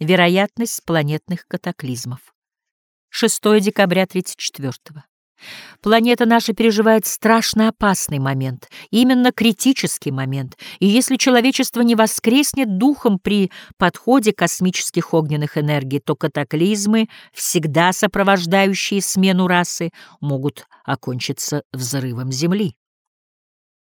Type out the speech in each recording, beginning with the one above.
Вероятность планетных катаклизмов. 6 декабря 34 -го. Планета наша переживает страшно опасный момент, именно критический момент, и если человечество не воскреснет духом при подходе космических огненных энергий, то катаклизмы, всегда сопровождающие смену расы, могут окончиться взрывом Земли.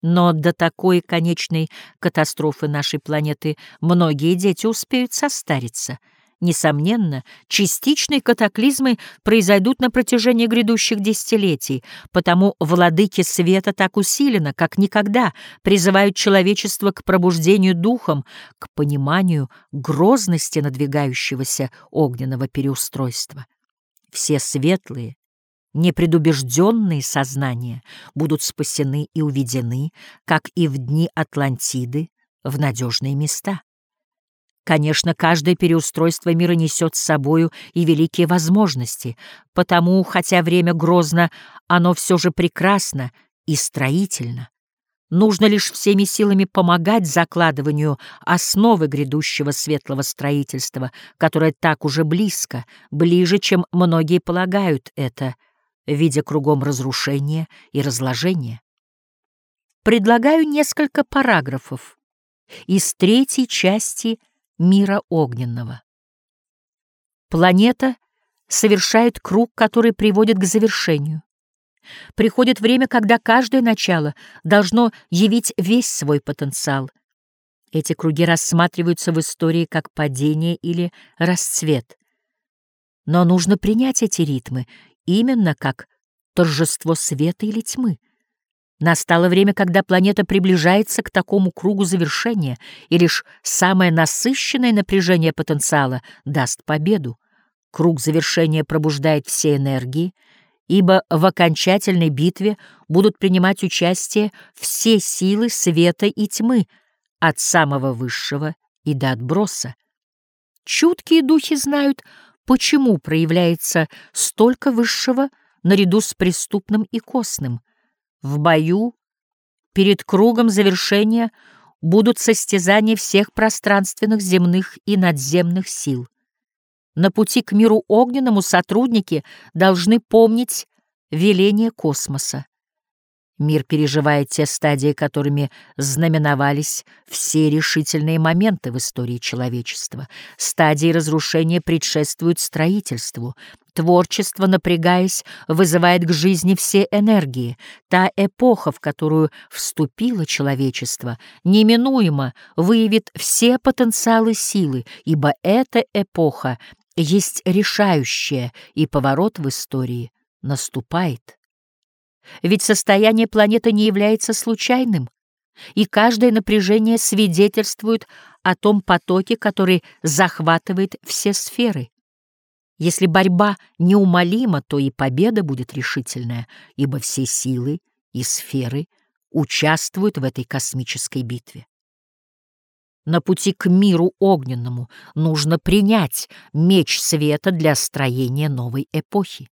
Но до такой конечной катастрофы нашей планеты многие дети успеют состариться. Несомненно, частичные катаклизмы произойдут на протяжении грядущих десятилетий, потому владыки света так усиленно, как никогда, призывают человечество к пробуждению духом, к пониманию грозности надвигающегося огненного переустройства. Все светлые, Непредубежденные сознания будут спасены и уведены, как и в дни Атлантиды, в надежные места. Конечно, каждое переустройство мира несет с собою и великие возможности, потому, хотя время грозно, оно все же прекрасно и строительно. Нужно лишь всеми силами помогать закладыванию основы грядущего светлого строительства, которое так уже близко, ближе, чем многие полагают это — видя кругом разрушения и разложения. Предлагаю несколько параграфов из третьей части «Мира огненного». Планета совершает круг, который приводит к завершению. Приходит время, когда каждое начало должно явить весь свой потенциал. Эти круги рассматриваются в истории как падение или расцвет. Но нужно принять эти ритмы именно как торжество света или тьмы. Настало время, когда планета приближается к такому кругу завершения, и лишь самое насыщенное напряжение потенциала даст победу. Круг завершения пробуждает все энергии, ибо в окончательной битве будут принимать участие все силы света и тьмы, от самого высшего и до отброса. Чуткие духи знают, почему проявляется столько высшего наряду с преступным и костным. В бою перед кругом завершения будут состязания всех пространственных земных и надземных сил. На пути к миру огненному сотрудники должны помнить веление космоса. Мир переживает те стадии, которыми знаменовались все решительные моменты в истории человечества. Стадии разрушения предшествуют строительству. Творчество, напрягаясь, вызывает к жизни все энергии. Та эпоха, в которую вступило человечество, неминуемо выявит все потенциалы силы, ибо эта эпоха есть решающая, и поворот в истории наступает. Ведь состояние планеты не является случайным, и каждое напряжение свидетельствует о том потоке, который захватывает все сферы. Если борьба неумолима, то и победа будет решительная, ибо все силы и сферы участвуют в этой космической битве. На пути к миру огненному нужно принять меч света для строения новой эпохи.